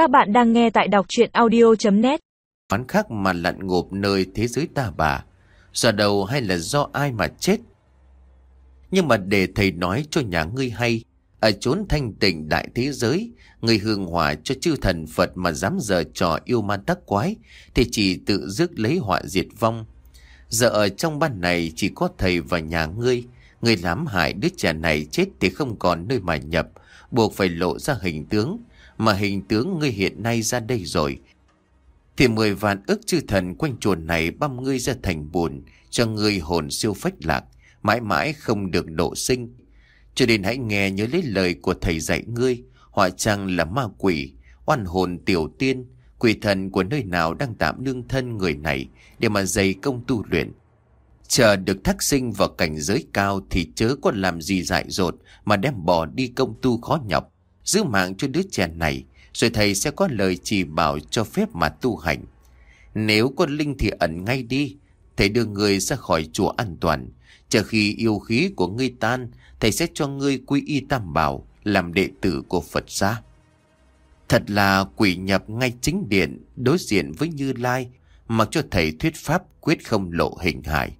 Các bạn đang nghe tại đọc chuyện audio.net Quán khác mà lặn ngộp nơi thế giới ta bà, Do đầu hay là do ai mà chết? Nhưng mà để thầy nói cho nhà ngươi hay, Ở chốn thanh tịnh đại thế giới Người hương hòa cho chư thần Phật mà dám giờ trò yêu ma tắc quái, Thì chỉ tự dứt lấy họa diệt vong. Giờ ở trong ban này chỉ có thầy và nhà ngươi Người làm hại đứa trẻ này chết thì không còn nơi mà nhập, Buộc phải lộ ra hình tướng. Mà hình tướng ngươi hiện nay ra đây rồi. Thì mười vạn ức chư thần quanh chuồn này băm ngươi ra thành bùn, Cho ngươi hồn siêu phách lạc, Mãi mãi không được độ sinh. Cho nên hãy nghe nhớ lấy lời của thầy dạy ngươi Họa chăng là ma quỷ, Oan hồn tiểu tiên, Quỷ thần của nơi nào đang tạm nương thân người này Để mà dày công tu luyện. Chờ được thắc sinh vào cảnh giới cao Thì chớ có làm gì dại dột Mà đem bỏ đi công tu khó nhọc. Giữ mạng cho đứa trẻ này, Rồi thầy sẽ có lời chỉ bảo cho phép mà tu hành. Nếu có linh thì ẩn ngay đi, Thầy đưa người ra khỏi chùa an toàn. Chờ khi yêu khí của ngươi tan, Thầy sẽ cho ngươi quy y tam bảo, Làm đệ tử của Phật gia. Thật là quỷ nhập ngay chính điện, Đối diện với Như Lai, Mặc cho thầy thuyết pháp quyết không lộ hình hài.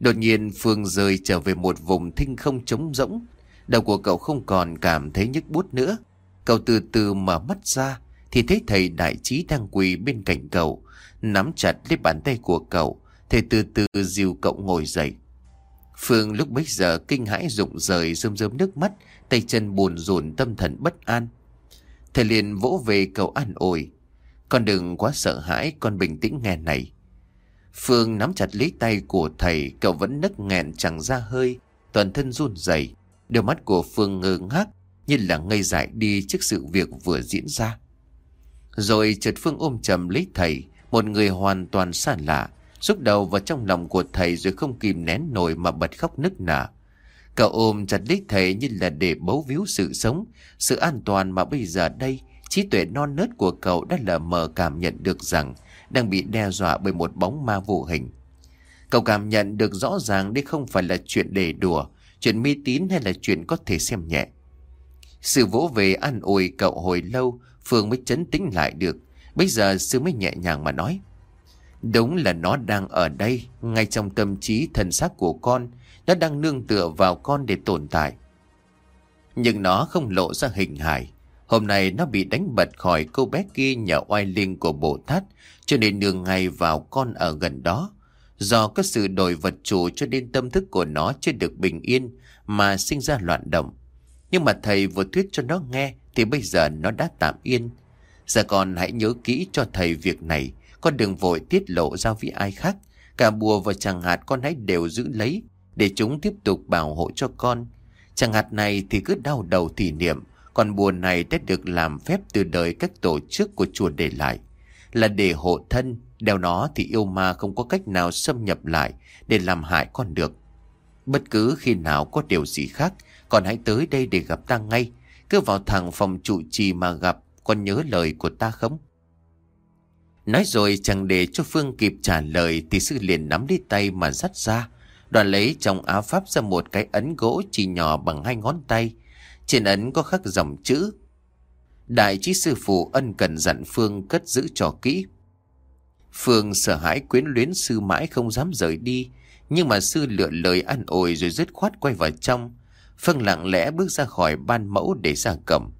Đột nhiên Phương rời trở về một vùng thinh không trống rỗng Đầu của cậu không còn cảm thấy nhức bút nữa. Cậu từ từ mở mắt ra, Thì thấy thầy đại trí đang quỳ bên cạnh cậu, Nắm chặt lấy bàn tay của cậu. Thầy từ từ dìu cậu ngồi dậy. Phương lúc bấy giờ kinh hãi rụng rời rơm rơm nước mắt, Tay chân buồn rùn tâm thần bất an. Thầy liền vỗ về cậu an ủi, Con đừng quá sợ hãi, Con bình tĩnh nghe này. Phương nắm chặt lấy tay của thầy, Cậu vẫn nấc nghẹn chẳng ra hơi, Toàn thân run rẩy. Đôi mắt của Phương ngơ ngác, Như là ngây dại đi trước sự việc vừa diễn ra. Rồi chợt Phương ôm chầm lấy thầy, Một người hoàn toàn xa lạ, Xúc đầu vào trong lòng của thầy Rồi không kìm nén nổi mà bật khóc nức nở. Cậu ôm chặt lấy thầy như là để bấu víu sự sống, Sự an toàn mà bây giờ đây, Trí tuệ non nớt của cậu đã lờ mờ cảm nhận được rằng Đang bị đe dọa bởi một bóng ma vô hình. Cậu cảm nhận được rõ ràng đây không phải là chuyện để đùa Chuyện mê tín hay là chuyện có thể xem nhẹ? Sự vỗ về an ủi cậu hồi lâu, Phương mới chấn tĩnh lại được. Bây giờ sư mới nhẹ nhàng mà nói, Đúng là nó đang ở đây, Ngay trong tâm trí thần xác của con. Nó đang nương tựa vào con để tồn tại. Nhưng nó không lộ ra hình hài. Hôm nay nó bị đánh bật khỏi cô bé kia nhờ oai linh của Bồ Tát, Cho nên nương ngay vào con ở gần đó. Do có sự đổi vật chủ cho nên tâm thức của nó chưa được bình yên Mà sinh ra loạn động. Nhưng mà thầy vừa thuyết cho nó nghe Thì bây giờ nó đã tạm yên. Giờ con hãy nhớ kỹ cho thầy việc này. Con đừng vội tiết lộ ra với ai khác. Cả bùa và chẳng hạt con hãy đều giữ lấy Để chúng tiếp tục bảo hộ cho con. Chẳng hạt này thì cứ đau đầu thì niệm, Còn bùa này đã được làm phép từ đời các tổ chức của chùa để lại. Là để hộ thân Đeo nó thì yêu ma không có cách nào xâm nhập lại Để làm hại con được. Bất cứ khi nào có điều gì khác, Con hãy tới đây để gặp ta ngay. Cứ vào thẳng phòng trụ trì mà gặp, Con nhớ lời của ta không? Nói rồi chẳng để cho Phương kịp trả lời Thì sư liền nắm lấy tay mà dắt ra. Đoàn lấy trong áo pháp ra một cái ấn gỗ chỉ nhỏ bằng hai ngón tay. Trên ấn có khắc dòng chữ, Đại trí sư phụ ân cần dặn Phương cất giữ cho kỹ. Phương sợ hãi quyến luyến sư mãi không dám rời đi Nhưng mà sư lựa lời ăn ủi rồi dứt khoát quay vào trong. Phương lặng lẽ bước ra khỏi ban mẫu để ra cổng.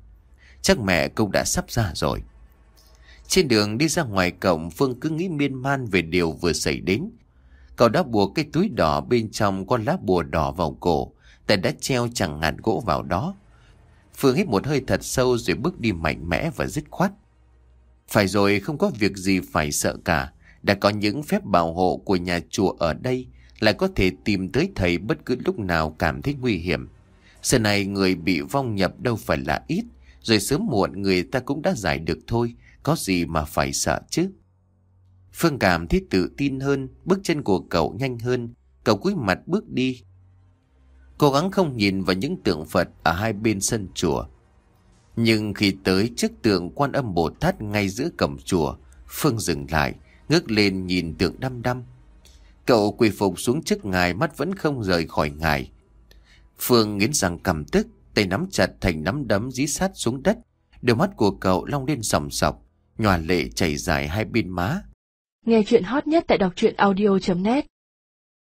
Chắc mẹ cũng đã sắp ra rồi. Trên đường đi ra ngoài cổng Phương cứ nghĩ miên man về điều vừa xảy đến. Cậu đã buộc cái túi đỏ bên trong con lá bùa đỏ vào cổ, ta đã treo chẳng ngàn gỗ vào đó. Phương hít một hơi thật sâu rồi bước đi mạnh mẽ và dứt khoát phải rồi, không có việc gì phải sợ cả. Đã có những phép bảo hộ của nhà chùa ở đây, Lại có thể tìm tới thầy bất cứ lúc nào cảm thấy nguy hiểm. Giờ này người bị vong nhập đâu phải là ít, Rồi sớm muộn người ta cũng đã giải được thôi, Có gì mà phải sợ chứ? Phương cảm thấy tự tin hơn, Bước chân của cậu nhanh hơn, Cậu cúi mặt bước đi. Cố gắng không nhìn vào những tượng Phật Ở hai bên sân chùa nhưng khi tới trước tượng quan âm Bồ Tát ngay giữa cổng chùa, Phương dừng lại, ngước lên nhìn tượng đăm đăm. Cậu quỳ phục xuống trước ngài mắt vẫn không rời khỏi ngài. Phương nghiến răng cầm tức, tay nắm chặt thành nắm đấm dí sát xuống đất, Đôi mắt của cậu long lên sòng sọc, nhòa lệ chảy dài hai bên má. Nghe chuyện hot nhất tại đọc truyện audio.net